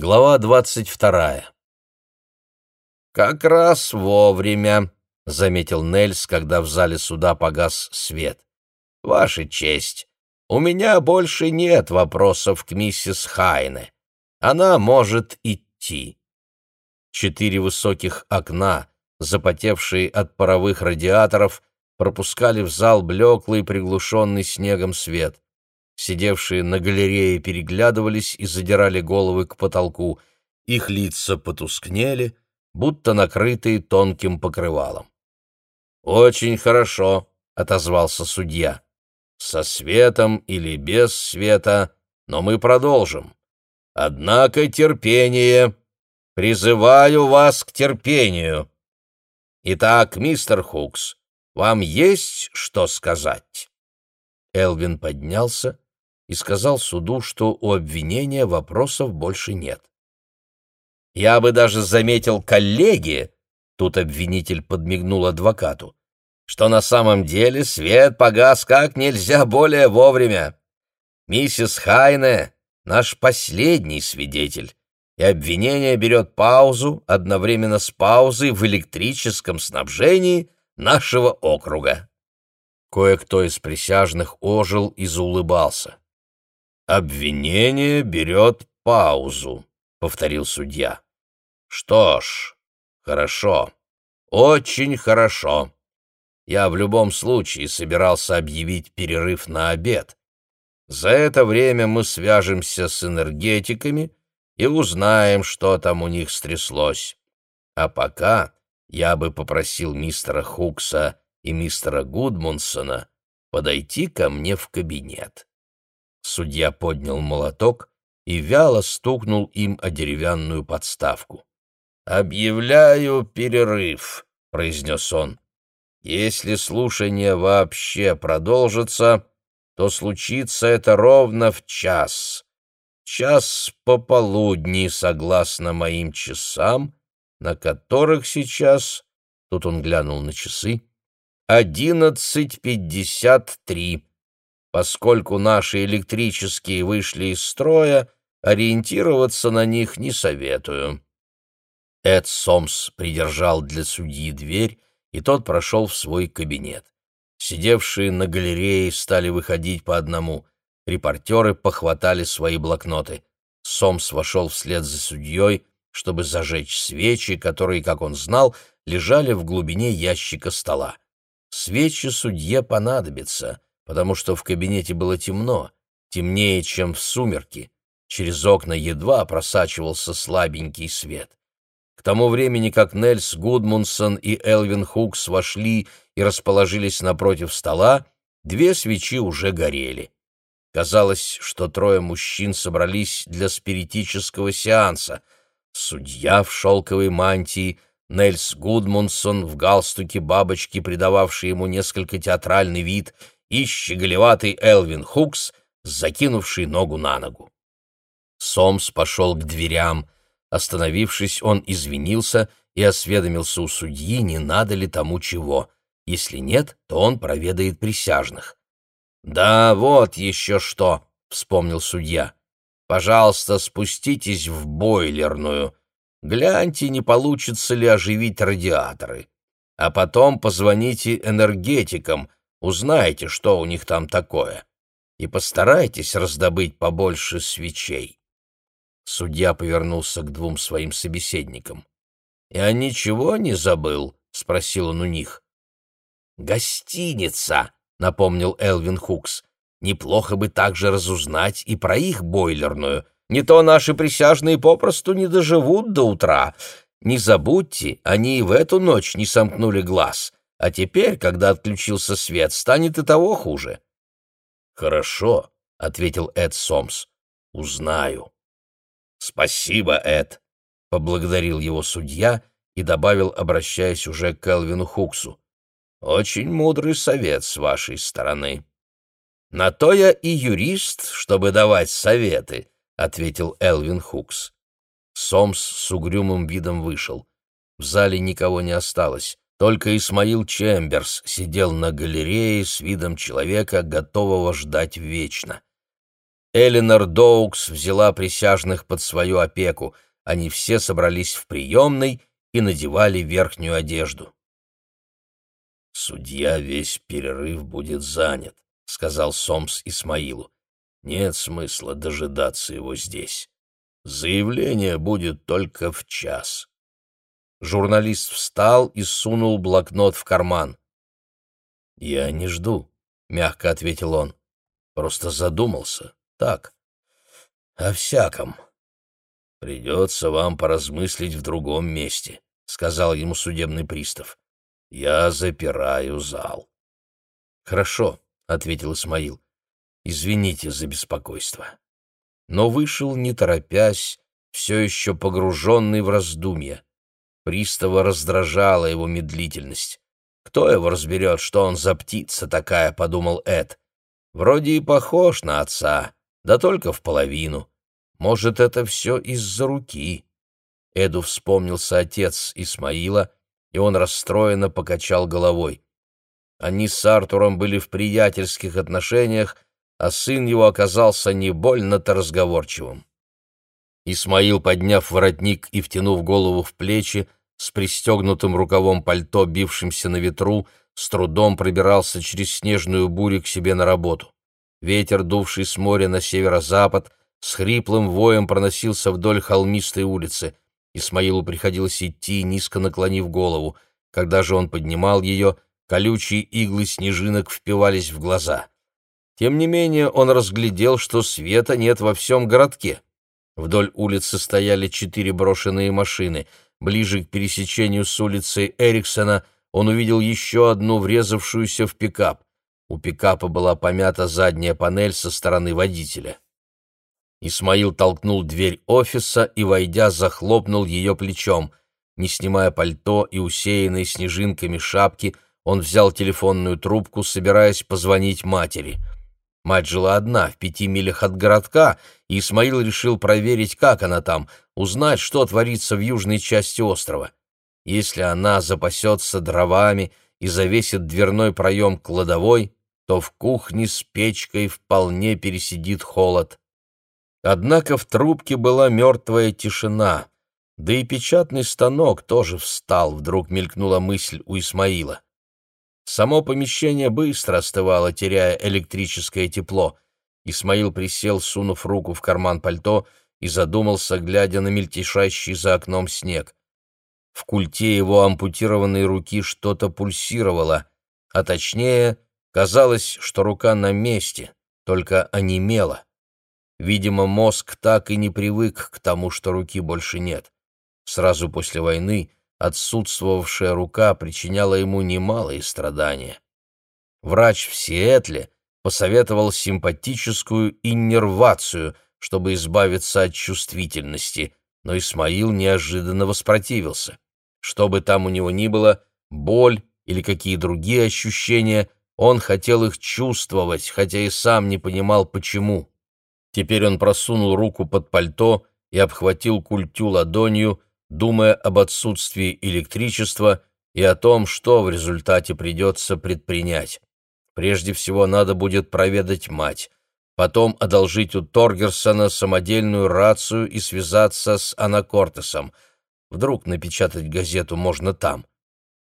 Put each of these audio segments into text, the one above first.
Глава двадцать вторая. «Как раз вовремя», — заметил Нельс, когда в зале суда погас свет. «Ваша честь, у меня больше нет вопросов к миссис Хайне. Она может идти». Четыре высоких окна, запотевшие от паровых радиаторов, пропускали в зал блеклый, приглушенный снегом свет. Сидевшие на галерее переглядывались и задирали головы к потолку. Их лица потускнели, будто накрытые тонким покрывалом. «Очень хорошо», — отозвался судья. «Со светом или без света, но мы продолжим. Однако терпение. Призываю вас к терпению. Итак, мистер Хукс, вам есть что сказать?» Элвин поднялся и сказал суду, что у обвинения вопросов больше нет. «Я бы даже заметил коллеги», — тут обвинитель подмигнул адвокату, «что на самом деле свет погас как нельзя более вовремя. Миссис Хайне — наш последний свидетель, и обвинение берет паузу одновременно с паузой в электрическом снабжении нашего округа». Кое-кто из присяжных ожил и заулыбался. «Обвинение берет паузу», — повторил судья. «Что ж, хорошо, очень хорошо. Я в любом случае собирался объявить перерыв на обед. За это время мы свяжемся с энергетиками и узнаем, что там у них стряслось. А пока я бы попросил мистера Хукса и мистера Гудмунсона подойти ко мне в кабинет. Судья поднял молоток и вяло стукнул им о деревянную подставку. «Объявляю перерыв», — произнес он. «Если слушание вообще продолжится, то случится это ровно в час. Час пополудни, согласно моим часам, на которых сейчас...» Тут он глянул на часы. «Одиннадцать пятьдесят три. Поскольку наши электрические вышли из строя, ориентироваться на них не советую. Эд Сомс придержал для судьи дверь, и тот прошел в свой кабинет. Сидевшие на галерее стали выходить по одному. Репортеры похватали свои блокноты. Сомс вошел вслед за судьей, чтобы зажечь свечи, которые, как он знал, лежали в глубине ящика стола. Свечи судье понадобятся — потому что в кабинете было темно, темнее, чем в сумерки. Через окна едва просачивался слабенький свет. К тому времени, как Нельс Гудмунсон и Элвин Хукс вошли и расположились напротив стола, две свечи уже горели. Казалось, что трое мужчин собрались для спиритического сеанса. Судья в шелковой мантии, Нельс Гудмунсон в галстуке бабочки, придававший ему несколько театральный вид, и щеголеватый Элвин Хукс, закинувший ногу на ногу. Сомс пошел к дверям. Остановившись, он извинился и осведомился у судьи, не надо ли тому чего. Если нет, то он проведает присяжных. «Да, вот еще что», — вспомнил судья. «Пожалуйста, спуститесь в бойлерную. Гляньте, не получится ли оживить радиаторы. А потом позвоните энергетикам, Узнайте, что у них там такое, и постарайтесь раздобыть побольше свечей. Судья повернулся к двум своим собеседникам. «Я ничего не забыл?» — спросил он у них. «Гостиница», — напомнил Элвин Хукс. «Неплохо бы также разузнать и про их бойлерную. Не то наши присяжные попросту не доживут до утра. Не забудьте, они и в эту ночь не сомкнули глаз. А теперь, когда отключился свет, станет и того хуже. Хорошо, ответил Эд Сомс. Узнаю. Спасибо, Эд, поблагодарил его судья и добавил, обращаясь уже к Элвину Хуксу. Очень мудрый совет с вашей стороны. На то я и юрист, чтобы давать советы, ответил Элвин Хукс. Сомс с угрюмым видом вышел. В зале никого не осталось. Только Исмаил Чемберс сидел на галерее с видом человека, готового ждать вечно. Эленор Доукс взяла присяжных под свою опеку. Они все собрались в приемной и надевали верхнюю одежду. «Судья весь перерыв будет занят», — сказал Сомс Исмаилу. «Нет смысла дожидаться его здесь. Заявление будет только в час». Журналист встал и сунул блокнот в карман. «Я не жду», — мягко ответил он. «Просто задумался. Так, о всяком. Придется вам поразмыслить в другом месте», — сказал ему судебный пристав. «Я запираю зал». «Хорошо», — ответил Исмаил. «Извините за беспокойство». Но вышел, не торопясь, все еще погруженный в раздумья. Пристава раздражала его медлительность. «Кто его разберет, что он за птица такая?» — подумал Эд. «Вроде и похож на отца, да только в половину. Может, это все из-за руки?» Эду вспомнился отец Исмаила, и он расстроенно покачал головой. Они с Артуром были в приятельских отношениях, а сын его оказался не больно-то разговорчивым. Исмаил, подняв воротник и втянув голову в плечи, с пристегнутым рукавом пальто, бившимся на ветру, с трудом пробирался через снежную бурю к себе на работу. Ветер, дувший с моря на северо-запад, с хриплым воем проносился вдоль холмистой улицы. Исмаилу приходилось идти, низко наклонив голову. Когда же он поднимал ее, колючие иглы снежинок впивались в глаза. Тем не менее он разглядел, что света нет во всем городке. Вдоль улицы стояли четыре брошенные машины — Ближе к пересечению с улицей Эриксона он увидел еще одну врезавшуюся в пикап. У пикапа была помята задняя панель со стороны водителя. Исмаил толкнул дверь офиса и, войдя, захлопнул ее плечом. Не снимая пальто и усеянной снежинками шапки, он взял телефонную трубку, собираясь позвонить матери — Мать жила одна, в пяти милях от городка, и Исмаил решил проверить, как она там, узнать, что творится в южной части острова. Если она запасется дровами и завесит дверной проем кладовой, то в кухне с печкой вполне пересидит холод. Однако в трубке была мертвая тишина, да и печатный станок тоже встал, вдруг мелькнула мысль у Исмаила. Само помещение быстро остывало, теряя электрическое тепло. Исмаил присел, сунув руку в карман пальто, и задумался, глядя на мельтешащий за окном снег. В культе его ампутированной руки что-то пульсировало, а точнее, казалось, что рука на месте, только онемела. Видимо, мозг так и не привык к тому, что руки больше нет. Сразу после войны отсутствовавшая рука причиняла ему немалые страдания. Врач в Сиэтле посоветовал симпатическую иннервацию, чтобы избавиться от чувствительности, но Исмаил неожиданно воспротивился. Что бы там у него ни было, боль или какие другие ощущения, он хотел их чувствовать, хотя и сам не понимал, почему. Теперь он просунул руку под пальто и обхватил культю ладонью, думая об отсутствии электричества и о том, что в результате придется предпринять. Прежде всего надо будет проведать мать, потом одолжить у Торгерсона самодельную рацию и связаться с Анакортесом. Вдруг напечатать газету можно там.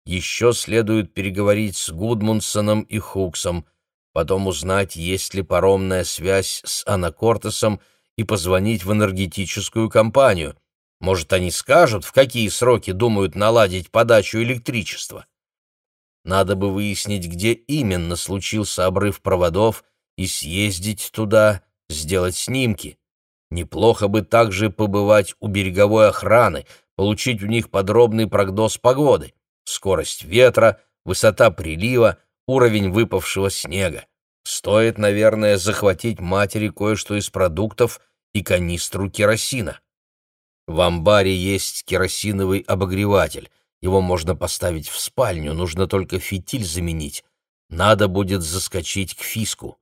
Еще следует переговорить с Гудмунсоном и Хуксом, потом узнать, есть ли паромная связь с Анакортесом и позвонить в энергетическую компанию — может, они скажут, в какие сроки думают наладить подачу электричества? Надо бы выяснить, где именно случился обрыв проводов, и съездить туда, сделать снимки. Неплохо бы также побывать у береговой охраны, получить у них подробный прогноз погоды, скорость ветра, высота прилива, уровень выпавшего снега. Стоит, наверное, захватить матери кое-что из продуктов и канистру керосина. В амбаре есть керосиновый обогреватель. Его можно поставить в спальню, нужно только фитиль заменить. Надо будет заскочить к фиску.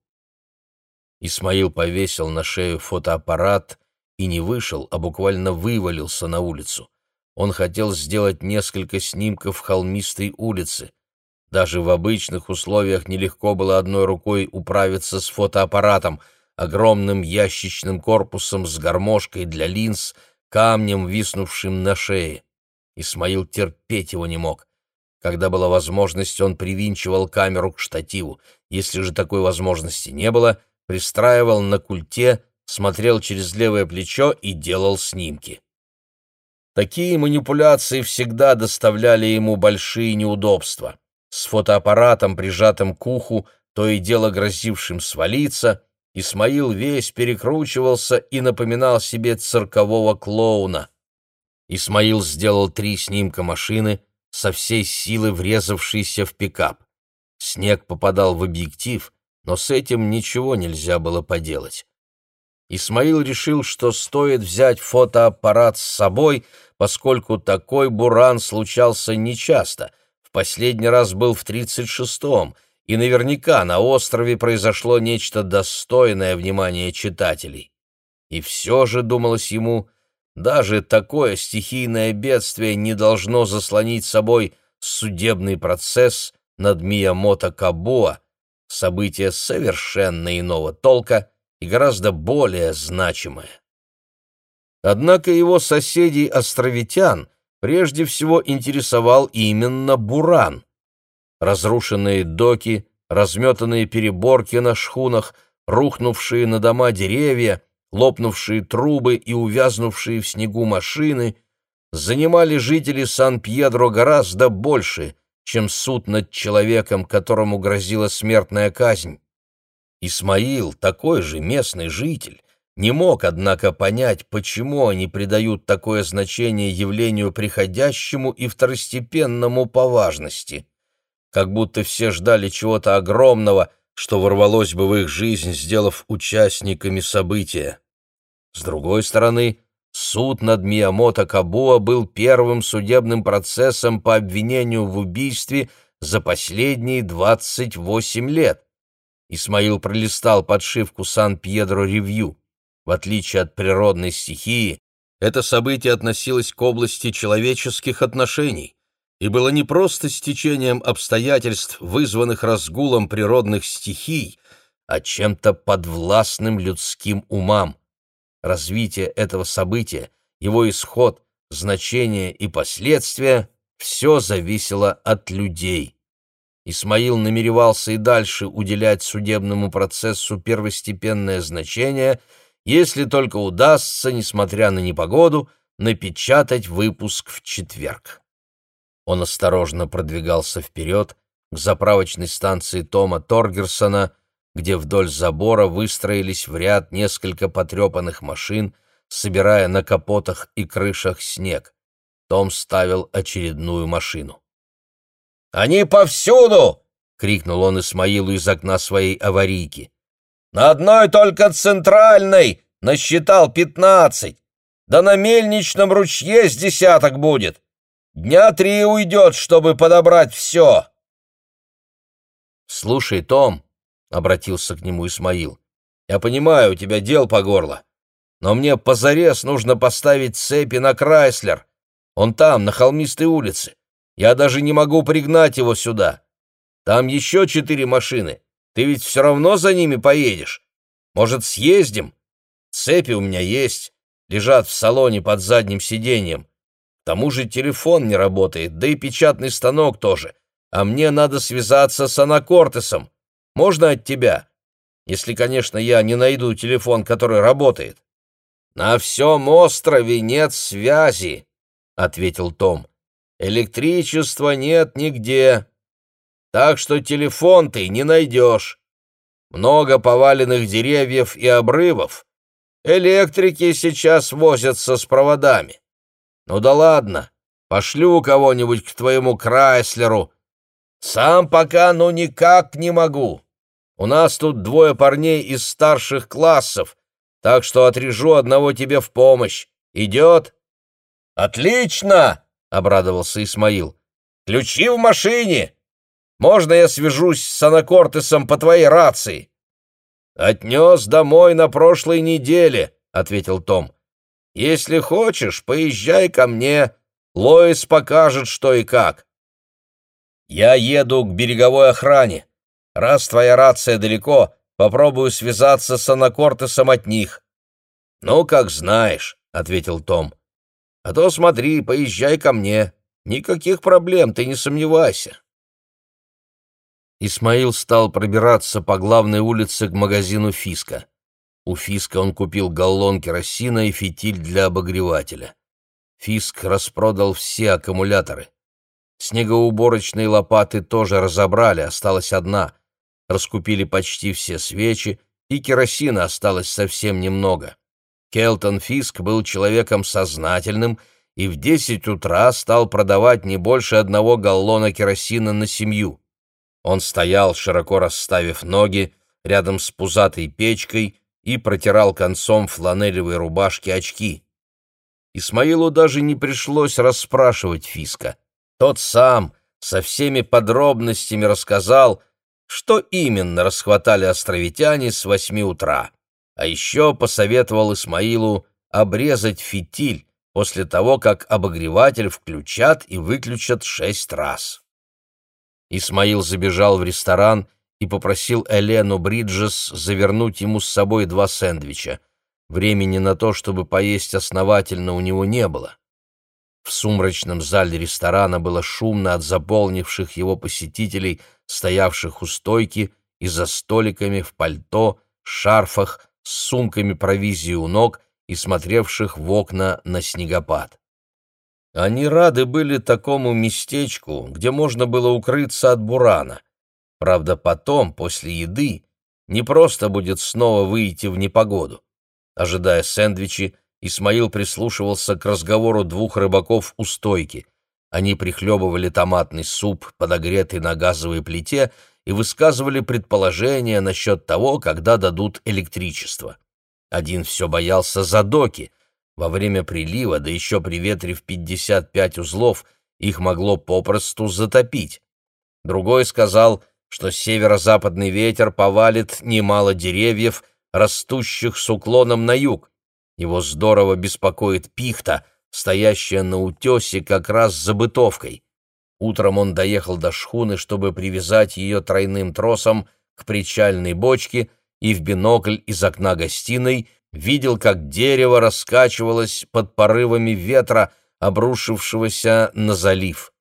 Исмаил повесил на шею фотоаппарат и не вышел, а буквально вывалился на улицу. Он хотел сделать несколько снимков холмистой улицы. Даже в обычных условиях нелегко было одной рукой управиться с фотоаппаратом, огромным ящичным корпусом с гармошкой для линз, камнем, виснувшим на шее. Исмаил терпеть его не мог. Когда была возможность, он привинчивал камеру к штативу. Если же такой возможности не было, пристраивал на культе, смотрел через левое плечо и делал снимки. Такие манипуляции всегда доставляли ему большие неудобства. С фотоаппаратом, прижатым к уху, то и дело грозившим свалиться, Исмаил весь перекручивался и напоминал себе циркового клоуна. Исмаил сделал три снимка машины, со всей силы врезавшейся в пикап. Снег попадал в объектив, но с этим ничего нельзя было поделать. Исмаил решил, что стоит взять фотоаппарат с собой, поскольку такой буран случался нечасто. В последний раз был в 36-м, и наверняка на острове произошло нечто достойное внимания читателей. И все же, думалось ему, даже такое стихийное бедствие не должно заслонить собой судебный процесс над Миямото Кабуа, событие совершенно иного толка и гораздо более значимое. Однако его соседей-островитян прежде всего интересовал именно Буран. Разрушенные доки, разметанные переборки на шхунах, рухнувшие на дома деревья, лопнувшие трубы и увязнувшие в снегу машины занимали жителей Сан-Пьедро гораздо больше, чем суд над человеком, которому грозила смертная казнь. Исмаил, такой же местный житель, не мог, однако, понять, почему они придают такое значение явлению приходящему и второстепенному по важности. Как будто все ждали чего-то огромного, что ворвалось бы в их жизнь, сделав участниками события. С другой стороны, суд над Миямото Кабуа был первым судебным процессом по обвинению в убийстве за последние 28 лет. Исмаил пролистал подшивку «Сан-Пьедро-Ревью». В отличие от природной стихии, это событие относилось к области человеческих отношений и было не просто стечением обстоятельств, вызванных разгулом природных стихий, а чем-то подвластным людским умам. Развитие этого события, его исход, значение и последствия — все зависело от людей. Исмаил намеревался и дальше уделять судебному процессу первостепенное значение, если только удастся, несмотря на непогоду, напечатать выпуск в четверг. Он осторожно продвигался вперед к заправочной станции Тома Торгерсона, где вдоль забора выстроились в ряд несколько потрепанных машин, собирая на капотах и крышах снег. Том ставил очередную машину. «Они повсюду!» — крикнул он Исмаилу из окна своей аварийки. «На одной только центральной насчитал пятнадцать, да на мельничном ручье с десяток будет. Дня три уйдет, чтобы подобрать все». «Слушай, Том», — обратился к нему Исмаил, — «я понимаю, у тебя дел по горло, но мне позарез нужно поставить цепи на Крайслер. Он там, на холмистой улице. Я даже не могу пригнать его сюда. Там еще четыре машины. Ты ведь все равно за ними поедешь. Может, съездим? Цепи у меня есть, лежат в салоне под задним сиденьем. Тому же телефон не работает, да и печатный станок тоже. А мне надо связаться с Анакортесом. Можно от тебя? Если, конечно, я не найду телефон, который работает. На всем острове нет связи, — ответил Том. Электричества нет нигде, так что телефон ты не найдешь. Много поваленных деревьев и обрывов. Электрики сейчас возятся с проводами. Ну да ладно, пошлю кого-нибудь к твоему Крайслеру. Сам пока ну никак не могу. У нас тут двое парней из старших классов, так что отрежу одного тебе в помощь. Идет? Отлично! — обрадовался Исмаил. «Ключи в машине! Можно я свяжусь с Анакортесом по твоей рации?» «Отнес домой на прошлой неделе», — ответил Том. «Если хочешь, поезжай ко мне. Лоис покажет, что и как». «Я еду к береговой охране. Раз твоя рация далеко, Попробую связаться с Анакортесом от них». «Ну, как знаешь», — ответил Том. «А то смотри, поезжай ко мне. Никаких проблем, ты не сомневайся». Исмаил стал пробираться по главной улице к магазину Фиска. У Фиска он купил галлон керосина и фитиль для обогревателя. Фиск распродал все аккумуляторы. Снегоуборочные лопаты тоже разобрали, осталась одна. Раскупили почти все свечи, и керосина осталось совсем немного. Келтон Фиск был человеком сознательным и в десять утра стал продавать не больше одного галлона керосина на семью. Он стоял, широко расставив ноги, рядом с пузатой печкой и протирал концом фланелевой рубашки очки. Исмаилу даже не пришлось расспрашивать Фиска. Тот сам со всеми подробностями рассказал, что именно расхватали островитяне с восьми утра. А еще посоветовал Исмаилу обрезать фитиль после того, как обогреватель включат и выключат шесть раз. Исмаил забежал в ресторан и попросил Элену Бриджес завернуть ему с собой два сэндвича. Времени на то, чтобы поесть основательно, у него не было. В сумрачном зале ресторана было шумно от заполнивших его посетителей, стоявших у стойки и за столиками в пальто, шарфах, с сумками провизии у ног и смотревших в окна на снегопад. Они рады были такому местечку, где можно было укрыться от бурана. Правда, потом, после еды, не просто будет снова выйти в непогоду. Ожидая сэндвичи, Исмаил прислушивался к разговору двух рыбаков у стойки. Они прихлебывали томатный суп, подогретый на газовой плите, и высказывали предположения насчет того, когда дадут электричество. Один все боялся задоки. Во время прилива, да еще при ветре в 55 узлов, их могло попросту затопить. Другой сказал, что северо-западный ветер повалит немало деревьев, растущих с уклоном на юг. Его здорово беспокоит пихта, стоящая на утесе как раз за бытовкой. Утром он доехал до шхуны, чтобы привязать ее тройным тросом к причальной бочке, и в бинокль из окна гостиной видел, как дерево раскачивалось под порывами ветра, обрушившегося на залив.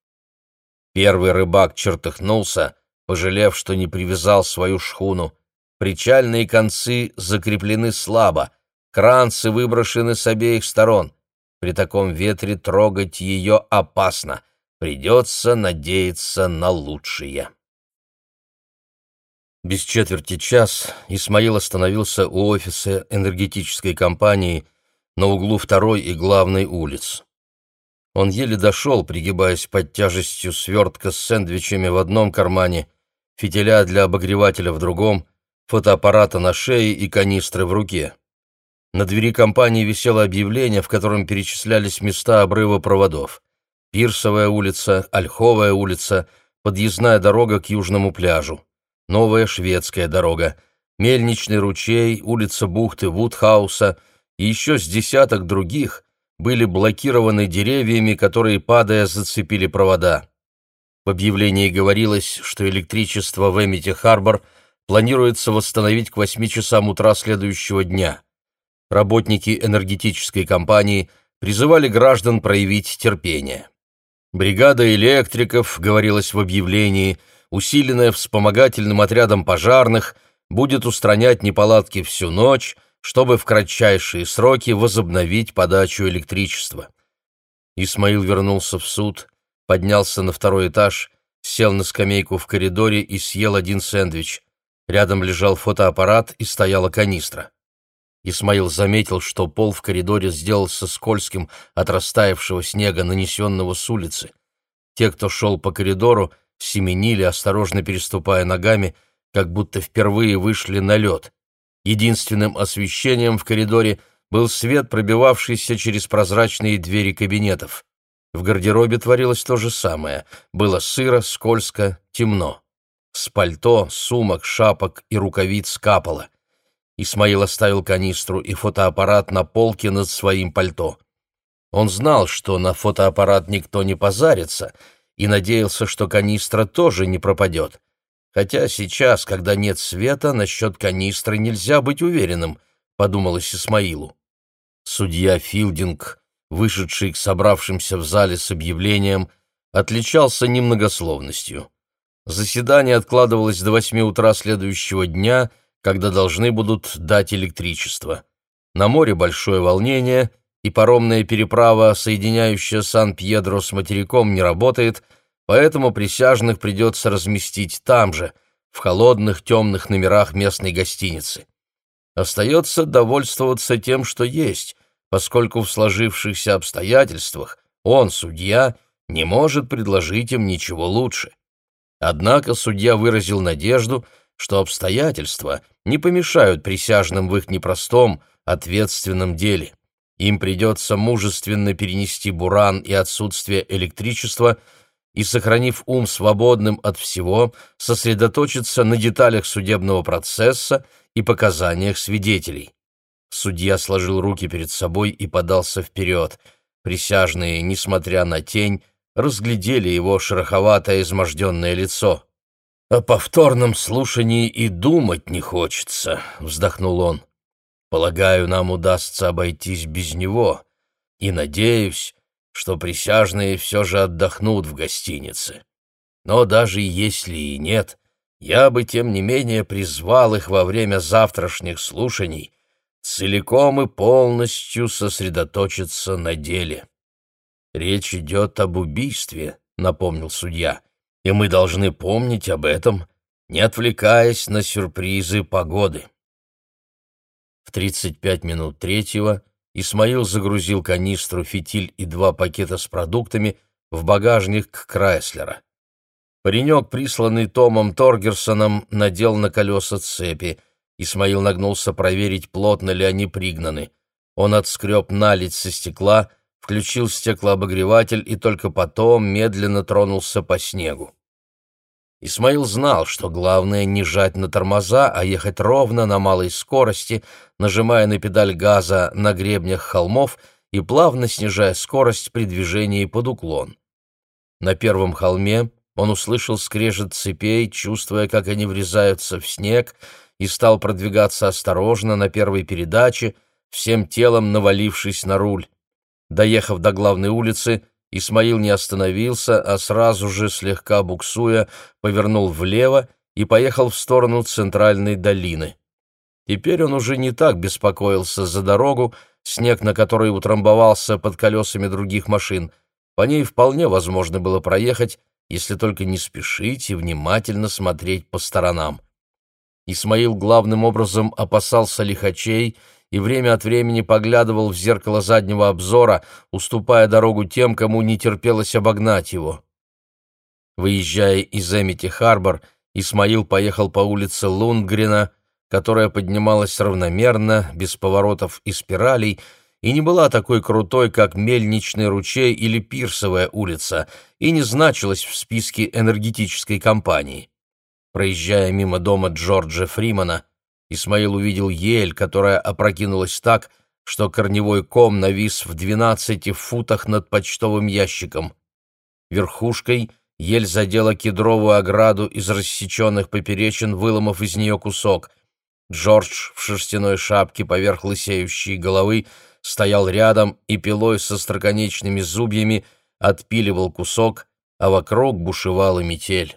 Первый рыбак чертыхнулся, пожалев, что не привязал свою шхуну. Причальные концы закреплены слабо, кранцы выброшены с обеих сторон. При таком ветре трогать ее опасно. Придется надеяться на лучшее. Без четверти час Исмаил остановился у офиса энергетической компании на углу второй и главной улиц. Он еле дошел, пригибаясь под тяжестью свертка с сэндвичами в одном кармане, фитиля для обогревателя в другом, фотоаппарата на шее и канистры в руке. На двери компании висело объявление, в котором перечислялись места обрыва проводов. Пирсовая улица, Ольховая улица, подъездная дорога к южному пляжу, новая шведская дорога, Мельничный ручей, улица бухты Вудхауса и еще с десяток других были блокированы деревьями, которые, падая, зацепили провода. В объявлении говорилось, что электричество в Эмити-Харбор планируется восстановить к 8 часам утра следующего дня. Работники энергетической компании призывали граждан проявить терпение. Бригада электриков, говорилось в объявлении, усиленная вспомогательным отрядом пожарных, будет устранять неполадки всю ночь, чтобы в кратчайшие сроки возобновить подачу электричества. Исмаил вернулся в суд, поднялся на второй этаж, сел на скамейку в коридоре и съел один сэндвич. Рядом лежал фотоаппарат и стояла канистра. Исмаил заметил, что пол в коридоре сделался скользким от растаявшего снега, нанесенного с улицы. Те, кто шел по коридору, семенили, осторожно переступая ногами, как будто впервые вышли на лед. Единственным освещением в коридоре был свет, пробивавшийся через прозрачные двери кабинетов. В гардеробе творилось то же самое. Было сыро, скользко, темно. С пальто, сумок, шапок и рукавиц капало. Исмаил оставил канистру и фотоаппарат на полке над своим пальто. Он знал, что на фотоаппарат никто не позарится, и надеялся, что канистра тоже не пропадет. Хотя сейчас, когда нет света, насчет канистры нельзя быть уверенным, подумалось Исмаилу. Судья Филдинг, вышедший к собравшимся в зале с объявлением, отличался немногословностью. Заседание откладывалось до восьми утра следующего дня, когда должны будут дать электричество. На море большое волнение, и паромная переправа, соединяющая Сан-Пьедро с материком, не работает — поэтому присяжных придется разместить там же, в холодных темных номерах местной гостиницы. Остается довольствоваться тем, что есть, поскольку в сложившихся обстоятельствах он, судья, не может предложить им ничего лучше. Однако судья выразил надежду, что обстоятельства не помешают присяжным в их непростом, ответственном деле. Им придется мужественно перенести буран и отсутствие электричества – и, сохранив ум свободным от всего, сосредоточиться на деталях судебного процесса и показаниях свидетелей. Судья сложил руки перед собой и подался вперед. Присяжные, несмотря на тень, разглядели его шероховатое изможденное лицо. «О повторном слушании и думать не хочется», — вздохнул он. «Полагаю, нам удастся обойтись без него, и, надеюсь, что присяжные все же отдохнут в гостинице. Но даже если и нет, я бы, тем не менее, призвал их во время завтрашних слушаний целиком и полностью сосредоточиться на деле. «Речь идет об убийстве», — напомнил судья, — «и мы должны помнить об этом, не отвлекаясь на сюрпризы погоды». В тридцать пять минут третьего Исмаил загрузил канистру, фитиль и два пакета с продуктами в багажник Крайслера. Паренек, присланный Томом Торгерсоном, надел на колеса цепи. Исмаил нагнулся проверить, плотно ли они пригнаны. Он отскреб наледь со стекла, включил стеклообогреватель и только потом медленно тронулся по снегу. Исмаил знал, что главное не жать на тормоза, а ехать ровно на малой скорости, нажимая на педаль газа на гребнях холмов и плавно снижая скорость при движении под уклон. На первом холме он услышал скрежет цепей, чувствуя, как они врезаются в снег, и стал продвигаться осторожно на первой передаче, всем телом навалившись на руль. Доехав до главной улицы, Исмаил не остановился, а сразу же, слегка буксуя, повернул влево и поехал в сторону центральной долины. Теперь он уже не так беспокоился за дорогу, снег на которой утрамбовался под колесами других машин. По ней вполне возможно было проехать, если только не спешить и внимательно смотреть по сторонам. Исмаил главным образом опасался лихачей — и время от времени поглядывал в зеркало заднего обзора, уступая дорогу тем, кому не терпелось обогнать его. Выезжая из Эмити-Харбор, Исмаил поехал по улице Лундгрена, которая поднималась равномерно, без поворотов и спиралей, и не была такой крутой, как Мельничный ручей или Пирсовая улица, и не значилась в списке энергетической компании. Проезжая мимо дома Джорджа Фримана, Исмаил увидел ель, которая опрокинулась так, что корневой ком навис в двенадцати футах над почтовым ящиком. Верхушкой ель задела кедровую ограду из рассеченных поперечин, выломав из нее кусок. Джордж в шерстяной шапке поверх лысеющей головы стоял рядом и пилой со строконечными зубьями отпиливал кусок, а вокруг бушевала метель.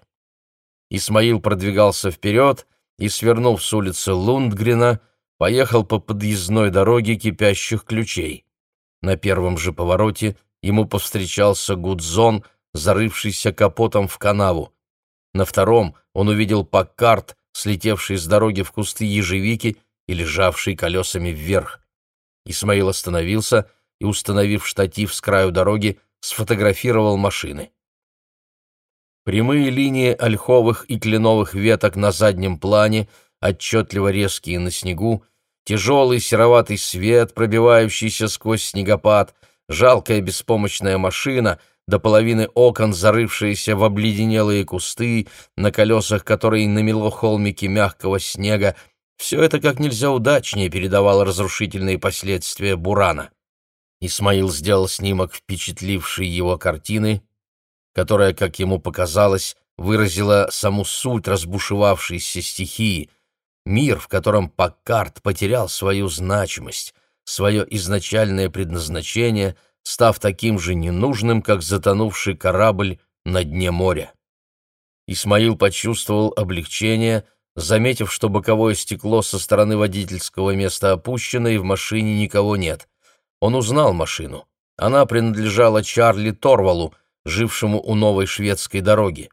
Исмаил продвигался вперед, и, свернув с улицы Лундгрена, поехал по подъездной дороге кипящих ключей. На первом же повороте ему повстречался Гудзон, зарывшийся капотом в канаву. На втором он увидел Паккарт, слетевший с дороги в кусты ежевики и лежавший колесами вверх. Исмаил остановился и, установив штатив с краю дороги, сфотографировал машины. Прямые линии ольховых и кленовых веток на заднем плане, отчетливо резкие на снегу, тяжелый сероватый свет, пробивающийся сквозь снегопад, жалкая беспомощная машина, до половины окон зарывшиеся в обледенелые кусты, на колесах которые намело холмики мягкого снега, все это как нельзя удачнее передавало разрушительные последствия бурана. Исмаил сделал снимок впечатлившей его картины которая, как ему показалось, выразила саму суть разбушевавшейся стихии, мир, в котором Паккарт потерял свою значимость, свое изначальное предназначение, став таким же ненужным, как затонувший корабль на дне моря. Исмаил почувствовал облегчение, заметив, что боковое стекло со стороны водительского места опущено и в машине никого нет. Он узнал машину. Она принадлежала Чарли Торвалу, жившему у новой шведской дороги.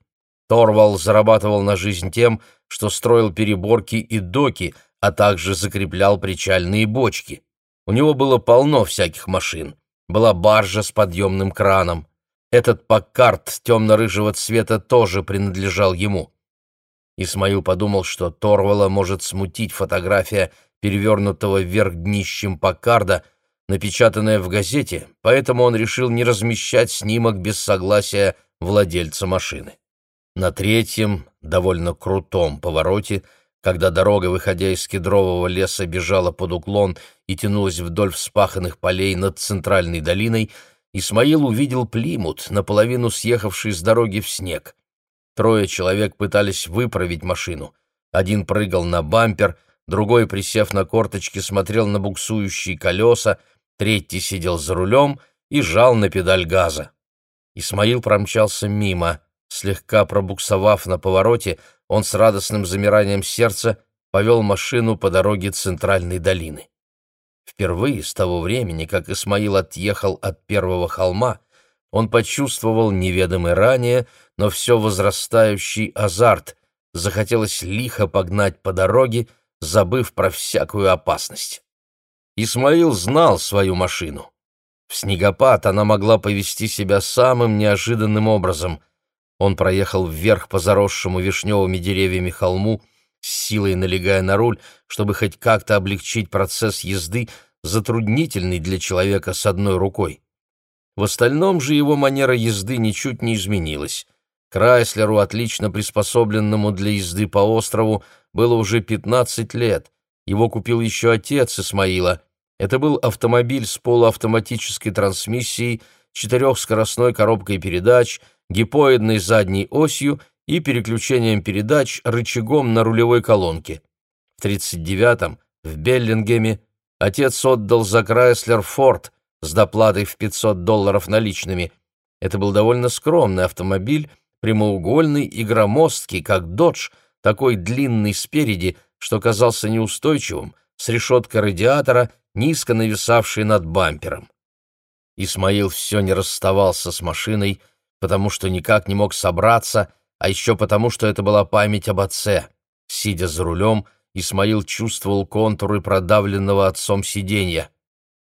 Торвал зарабатывал на жизнь тем, что строил переборки и доки, а также закреплял причальные бочки. У него было полно всяких машин. Была баржа с подъемным краном. Этот Паккарт темно-рыжего цвета тоже принадлежал ему. Исмаил подумал, что Торвала может смутить фотография перевернутого вверх днищем Паккарда, напечатанная в газете, поэтому он решил не размещать снимок без согласия владельца машины. На третьем, довольно крутом повороте, когда дорога, выходя из кедрового леса, бежала под уклон и тянулась вдоль вспаханных полей над центральной долиной, Исмаил увидел Плимут, наполовину съехавший с дороги в снег. Трое человек пытались выправить машину. Один прыгал на бампер, другой, присев на корточки, смотрел на буксующие колеса, третий сидел за рулем и жал на педаль газа. Исмаил промчался мимо. Слегка пробуксовав на повороте, он с радостным замиранием сердца повел машину по дороге центральной долины. Впервые с того времени, как Исмаил отъехал от первого холма, он почувствовал неведомый ранее, но все возрастающий азарт, захотелось лихо погнать по дороге, забыв про всякую опасность. Исмаил знал свою машину. В снегопад она могла повести себя самым неожиданным образом — он проехал вверх по заросшему вишневыми деревьями холму, с силой налегая на руль, чтобы хоть как-то облегчить процесс езды, затруднительный для человека с одной рукой. В остальном же его манера езды ничуть не изменилась. Крайслеру, отлично приспособленному для езды по острову, было уже 15 лет. Его купил еще отец Исмаила. Это был автомобиль с полуавтоматической трансмиссией, четырехскоростной коробкой передач — гипоидной задней осью и переключением передач рычагом на рулевой колонке. В 1939-м в Беллингеме отец отдал за Крайслер Форд с доплатой в 500 долларов наличными. Это был довольно скромный автомобиль, прямоугольный и громоздкий, как Додж, такой длинный спереди, что казался неустойчивым, с решеткой радиатора, низко нависавшей над бампером. Исмаил все не расставался с машиной, потому что никак не мог собраться, а еще потому, что это была память об отце. Сидя за рулем, Исмаил чувствовал контуры продавленного отцом сиденья.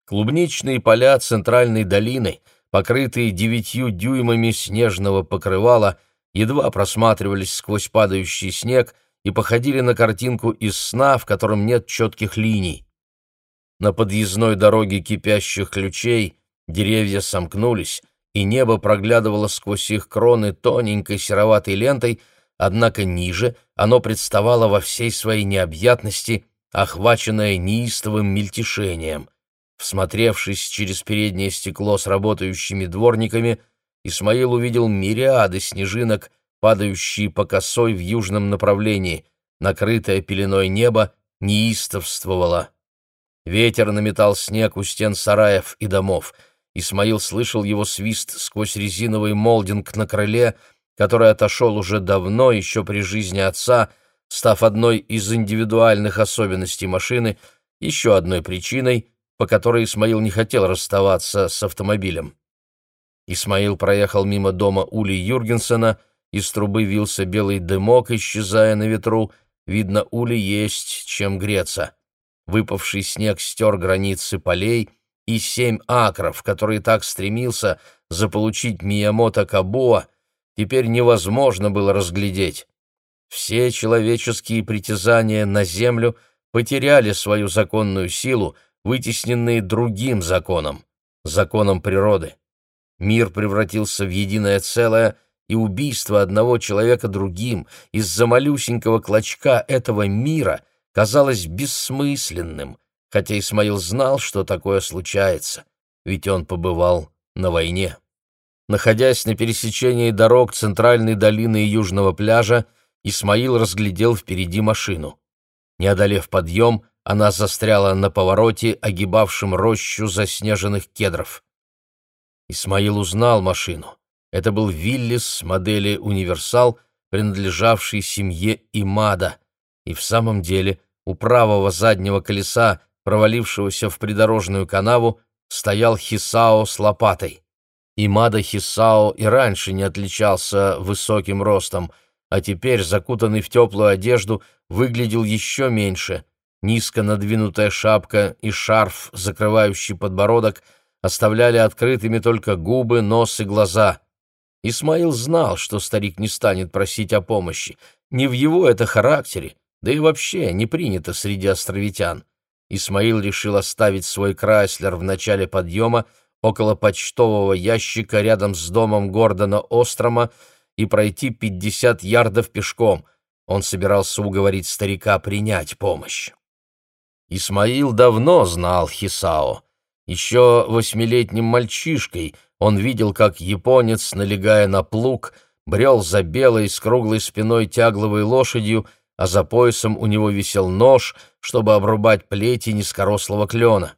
Клубничные поля центральной долины, покрытые девятью дюймами снежного покрывала, едва просматривались сквозь падающий снег и походили на картинку из сна, в котором нет четких линий. На подъездной дороге кипящих ключей деревья сомкнулись, и небо проглядывало сквозь их кроны тоненькой сероватой лентой, однако ниже оно представало во всей своей необъятности, охваченное неистовым мельтешением. Всмотревшись через переднее стекло с работающими дворниками, Исмаил увидел мириады снежинок, падающие по косой в южном направлении. Накрытое пеленой небо неистовствовало. Ветер наметал снег у стен сараев и домов — Исмаил слышал его свист сквозь резиновый молдинг на крыле, который отошел уже давно, еще при жизни отца, став одной из индивидуальных особенностей машины, еще одной причиной, по которой Исмаил не хотел расставаться с автомобилем. Исмаил проехал мимо дома Ули Юргенсена, из трубы вился белый дымок, исчезая на ветру. Видно, Ули есть чем греться. Выпавший снег стер границы полей — и семь акров, которые так стремился заполучить Миямото Кабуа, теперь невозможно было разглядеть. Все человеческие притязания на землю потеряли свою законную силу, вытесненные другим законом — законом природы. Мир превратился в единое целое, и убийство одного человека другим из-за малюсенького клочка этого мира казалось бессмысленным, хотя Исмаил знал, что такое случается, ведь он побывал на войне. Находясь на пересечении дорог центральной долины и южного пляжа, Исмаил разглядел впереди машину. Не одолев подъем, она застряла на повороте, огибавшем рощу заснеженных кедров. Исмаил узнал машину. Это был Виллис модели «Универсал», принадлежавший семье Имада. И в самом деле у правого заднего колеса, провалившегося в придорожную канаву, стоял Хисао с лопатой. Имада Хисао и раньше не отличался высоким ростом, а теперь, закутанный в теплую одежду, выглядел еще меньше. Низко надвинутая шапка и шарф, закрывающий подбородок, оставляли открытыми только губы, нос и глаза. Исмаил знал, что старик не станет просить о помощи. Не в его это характере, да и вообще не принято среди островитян. Исмаил решил оставить свой Крайслер в начале подъема, около почтового ящика рядом с домом Гордона Острома и пройти 50 ярдов пешком. Он собирался уговорить старика принять помощь. Исмаил давно знал Хисао. Еще восьмилетним мальчишкой он видел, как японец, налегая на плуг, брел за белой с круглой спиной тягловой лошадью, а за поясом у него висел нож, чтобы обрубать плети низкорослого клена.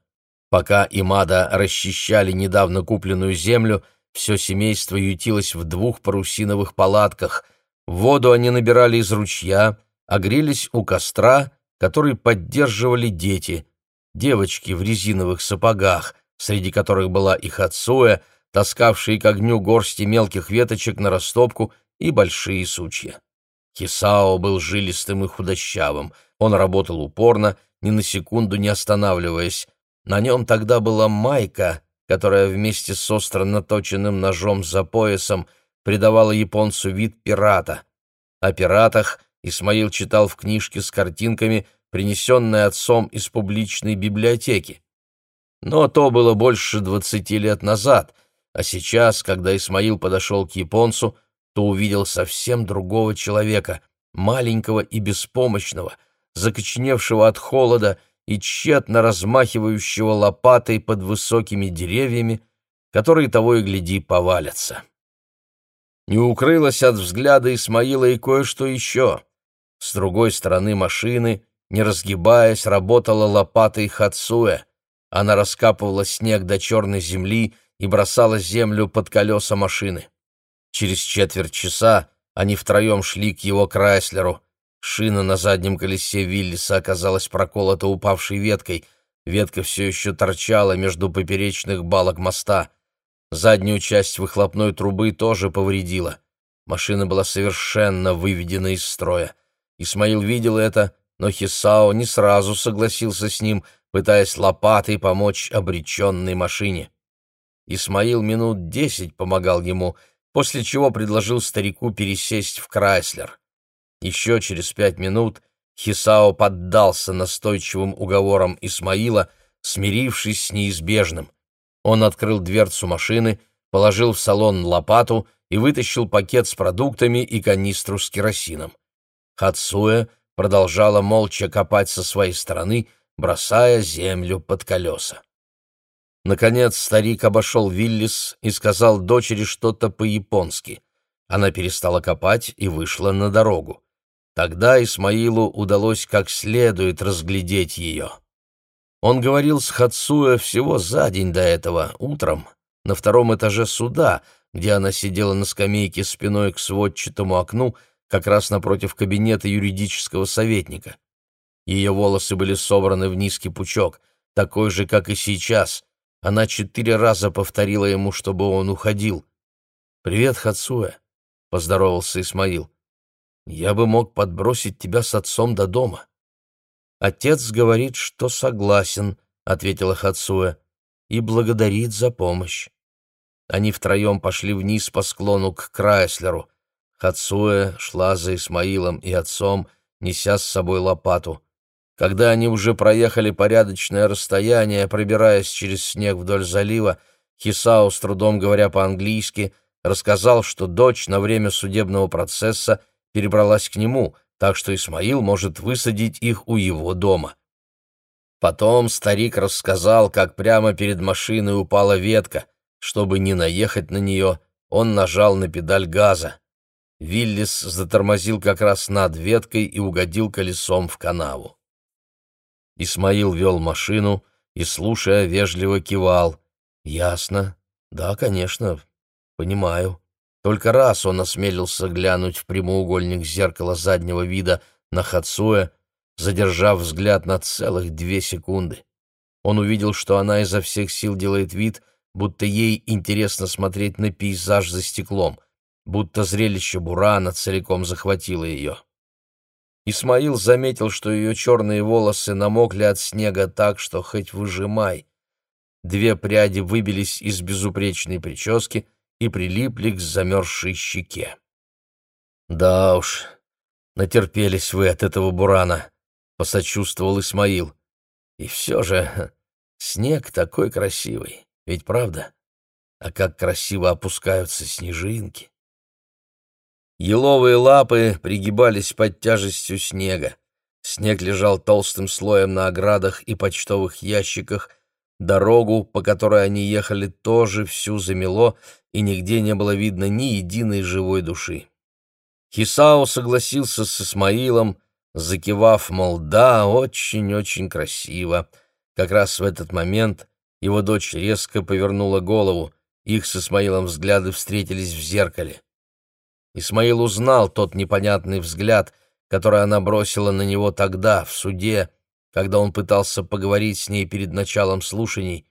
Пока Имада расчищали недавно купленную землю, все семейство ютилось в двух парусиновых палатках. Воду они набирали из ручья, а грелись у костра, который поддерживали дети, девочки в резиновых сапогах, среди которых была и Хацуя, таскавшие к огню горсти мелких веточек на растопку и большие сучья. Кисао был жилистым и худощавым, он работал упорно, ни на секунду не останавливаясь, на нем тогда была майка, которая вместе с остро наточенным ножом за поясом придавала японцу вид пирата. О пиратах Исмаил читал в книжке с картинками, принесенной отцом из публичной библиотеки. Но то было больше двадцати лет назад, а сейчас, когда Исмаил подошел к японцу, то увидел совсем другого человека, маленького и беспомощного, закоченевшего от холода и тщетно размахивающего лопатой под высокими деревьями, которые того и гляди повалятся. Не укрылось от взгляда Исмаила и кое-что еще. С другой стороны машины, не разгибаясь, работала лопатой Хацуэ. Она раскапывала снег до черной земли и бросала землю под колеса машины. Через четверть часа они втроем шли к его Крайслеру. Шина на заднем колесе Виллиса оказалась проколота упавшей веткой. Ветка все еще торчала между поперечных балок моста. Заднюю часть выхлопной трубы тоже повредила. Машина была совершенно выведена из строя. Исмаил видел это, но Хисао не сразу согласился с ним, пытаясь лопатой помочь обреченной машине. Исмаил минут десять помогал ему, после чего предложил старику пересесть в Крайслер. Еще через пять минут Хисао поддался настойчивым уговорам Исмаила, смирившись с неизбежным. Он открыл дверцу машины, положил в салон лопату и вытащил пакет с продуктами и канистру с керосином. Хацуэ продолжала молча копать со своей стороны, бросая землю под колеса. Наконец старик обошел Виллис и сказал дочери что-то по-японски. Она перестала копать и вышла на дорогу. Тогда Исмаилу удалось как следует разглядеть ее. Он говорил с Хацуя всего за день до этого, утром, на втором этаже суда, где она сидела на скамейке спиной к сводчатому окну, как раз напротив кабинета юридического советника. Ее волосы были собраны в низкий пучок, такой же, как и сейчас. Она четыре раза повторила ему, чтобы он уходил. «Привет, Хацуя», — поздоровался Исмаил. Я бы мог подбросить тебя с отцом до дома. Отец говорит, что согласен, ответила Хацуэ, и благодарит за помощь. Они втроем пошли вниз по склону к Крайслеру. Хацуэ шла за Исмаилом и отцом, неся с собой лопату. Когда они уже проехали порядочное расстояние, пробираясь через снег вдоль залива, Хисао, с трудом говоря по-английски, рассказал, что дочь на время судебного процесса перебралась к нему, так что Исмаил может высадить их у его дома. Потом старик рассказал, как прямо перед машиной упала ветка. Чтобы не наехать на нее, он нажал на педаль газа. Виллис затормозил как раз над веткой и угодил колесом в канаву. Исмаил вел машину и, слушая, вежливо кивал. «Ясно. Да, конечно. Понимаю». Только раз он осмелился глянуть в прямоугольник зеркала заднего вида на Хацуэ, задержав взгляд на целых две секунды. Он увидел, что она изо всех сил делает вид, будто ей интересно смотреть на пейзаж за стеклом, будто зрелище Бурана целиком захватило ее. Исмаил заметил, что ее черные волосы намокли от снега так, что хоть выжимай. Две пряди выбились из безупречной прически — и прилипли к замерзшей щеке. «Да уж, натерпелись вы от этого бурана», — посочувствовал Исмаил. «И все же снег такой красивый, ведь правда? А как красиво опускаются снежинки!» Еловые лапы пригибались под тяжестью снега. Снег лежал толстым слоем на оградах и почтовых ящиках, Дорогу, по которой они ехали, тоже всю замело, и нигде не было видно ни единой живой души. Хисао согласился с Исмаилом, закивав, мол, да, очень-очень красиво. Как раз в этот момент его дочь резко повернула голову, их с Исмаилом взгляды встретились в зеркале. Исмаил узнал тот непонятный взгляд, который она бросила на него тогда, в суде, когда он пытался поговорить с ней перед началом слушаний,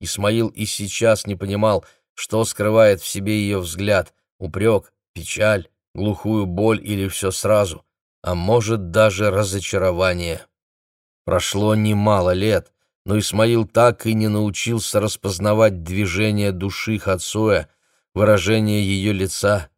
Исмаил и сейчас не понимал, что скрывает в себе ее взгляд — упрек, печаль, глухую боль или все сразу, а может даже разочарование. Прошло немало лет, но Исмаил так и не научился распознавать движение души Хацуя, выражение ее лица.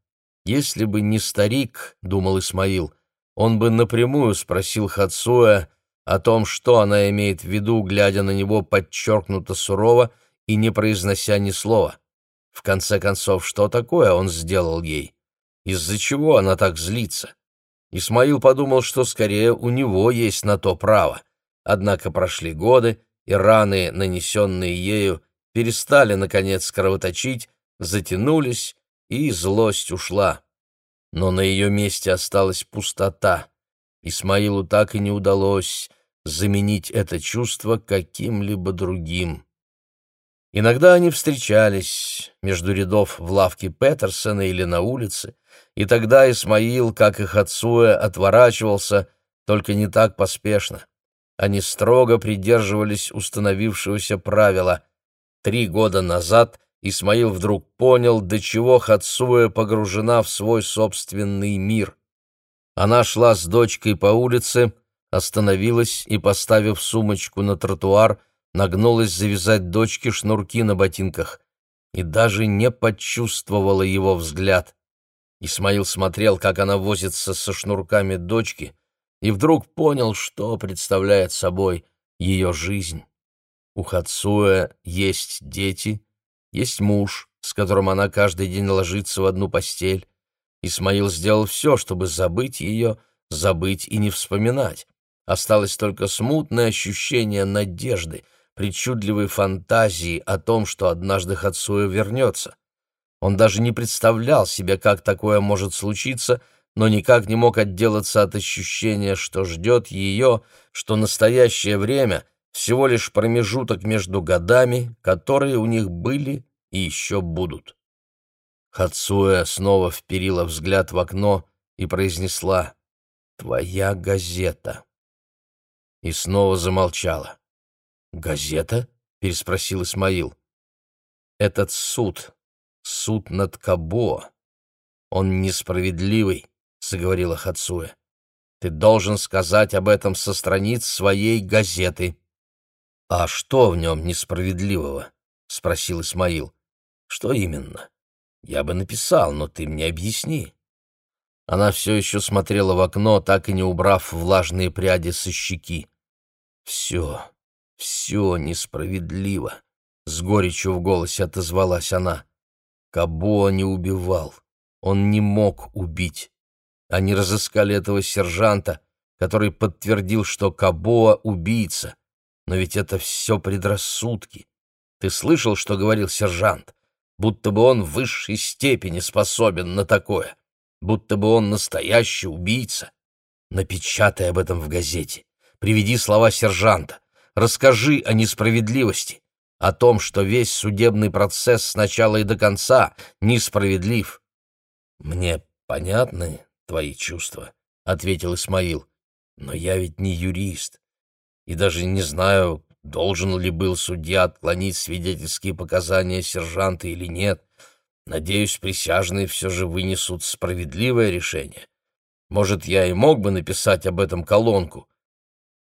Если бы не старик, — думал Исмаил, — он бы напрямую спросил Хацуя, о том, что она имеет в виду, глядя на него подчеркнуто сурово и не произнося ни слова. В конце концов, что такое он сделал ей? Из-за чего она так злится? Исмаил подумал, что скорее у него есть на то право. Однако прошли годы, и раны, нанесенные ею, перестали, наконец, кровоточить, затянулись, и злость ушла. Но на ее месте осталась пустота. Исмаилу так и не удалось заменить это чувство каким-либо другим. Иногда они встречались между рядов в лавке Петерсона или на улице, и тогда Исмаил, как и Хацуэ, отворачивался, только не так поспешно. Они строго придерживались установившегося правила. Три года назад Исмаил вдруг понял, до чего Хацуэ погружена в свой собственный мир. Она шла с дочкой по улице, остановилась и, поставив сумочку на тротуар, нагнулась завязать дочке шнурки на ботинках и даже не почувствовала его взгляд. Исмаил смотрел, как она возится со шнурками дочки, и вдруг понял, что представляет собой ее жизнь. У Хацуэ есть дети, есть муж, с которым она каждый день ложится в одну постель. Исмаил сделал все, чтобы забыть ее, забыть и не вспоминать. Осталось только смутное ощущение надежды, причудливой фантазии о том, что однажды Хацуя вернется. Он даже не представлял себе, как такое может случиться, но никак не мог отделаться от ощущения, что ждет ее, что настоящее время — всего лишь промежуток между годами, которые у них были и еще будут. Хацуя снова вперила взгляд в окно и произнесла «Твоя газета» и снова замолчала. «Газета?» — переспросил Исмаил. «Этот суд, суд над Кабо, он несправедливый», — заговорила Хацуя. «Ты должен сказать об этом со страниц своей газеты». «А что в нем несправедливого?» — спросил Исмаил. «Что именно? Я бы написал, но ты мне объясни». Она все еще смотрела в окно, так и не убрав влажные пряди со щеки. «Все, все несправедливо», — с горечью в голосе отозвалась она. Кабо не убивал, он не мог убить. Они разыскали этого сержанта, который подтвердил, что Кабоа — убийца. Но ведь это все предрассудки. Ты слышал, что говорил сержант? будто бы он в высшей степени способен на такое, будто бы он настоящий убийца. Напечатай об этом в газете, приведи слова сержанта, расскажи о несправедливости, о том, что весь судебный процесс с начала и до конца несправедлив. Мне понятны твои чувства, — ответил Исмаил, — но я ведь не юрист и даже не знаю, должен ли был судья отклонить свидетельские показания сержанта или нет. Надеюсь, присяжные все же вынесут справедливое решение. Может, я и мог бы написать об этом колонку,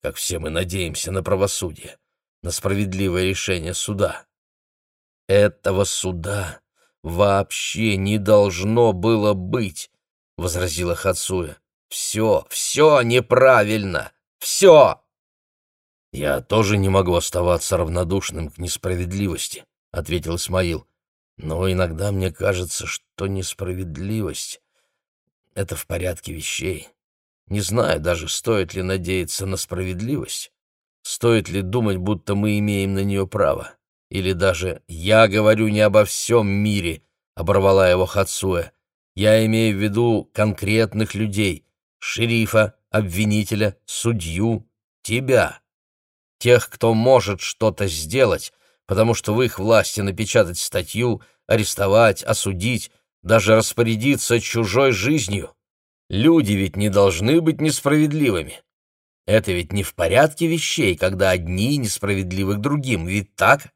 как все мы надеемся на правосудие, на справедливое решение суда. Этого суда вообще не должно было быть, — возразила Хацуя. Все, все неправильно, все! «Я тоже не могу оставаться равнодушным к несправедливости», — ответил Исмаил. «Но иногда мне кажется, что несправедливость — это в порядке вещей. Не знаю даже, стоит ли надеяться на справедливость, стоит ли думать, будто мы имеем на нее право. Или даже «я говорю не обо всем мире», — оборвала его Хацуэ. «Я имею в виду конкретных людей — шерифа, обвинителя, судью, тебя» тех, кто может что-то сделать, потому что в их власти напечатать статью, арестовать, осудить, даже распорядиться чужой жизнью. Люди ведь не должны быть несправедливыми. Это ведь не в порядке вещей, когда одни несправедливы к другим, ведь так?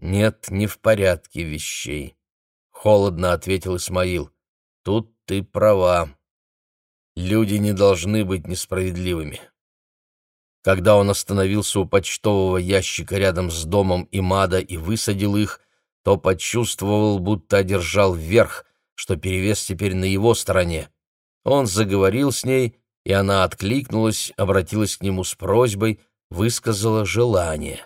Нет, не в порядке вещей, — холодно ответил Исмаил. Тут ты права. Люди не должны быть несправедливыми. Когда он остановился у почтового ящика рядом с домом Имада и высадил их, то почувствовал, будто одержал верх, что перевес теперь на его стороне. Он заговорил с ней, и она откликнулась, обратилась к нему с просьбой, высказала желание.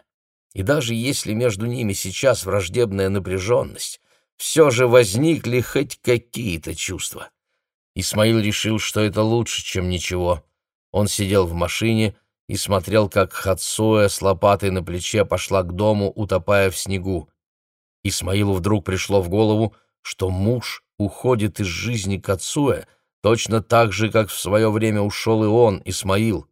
И даже если между ними сейчас враждебная напряженность, все же возникли хоть какие-то чувства. Исмаил решил, что это лучше, чем ничего. Он сидел в машине, и смотрел, как Хацуэ с лопатой на плече пошла к дому, утопая в снегу. Исмаилу вдруг пришло в голову, что муж уходит из жизни Кацуэ точно так же, как в свое время ушел и он, Исмаил.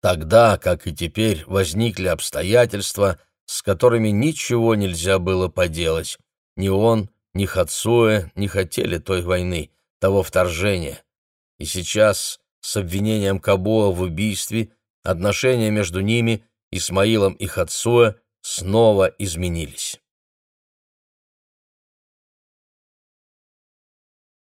Тогда, как и теперь, возникли обстоятельства, с которыми ничего нельзя было поделать. Ни он, ни Хацуэ не хотели той войны, того вторжения. И сейчас, с обвинением Кабоа в убийстве, Отношения между ними, Исмаилом и Хацуэ, снова изменились.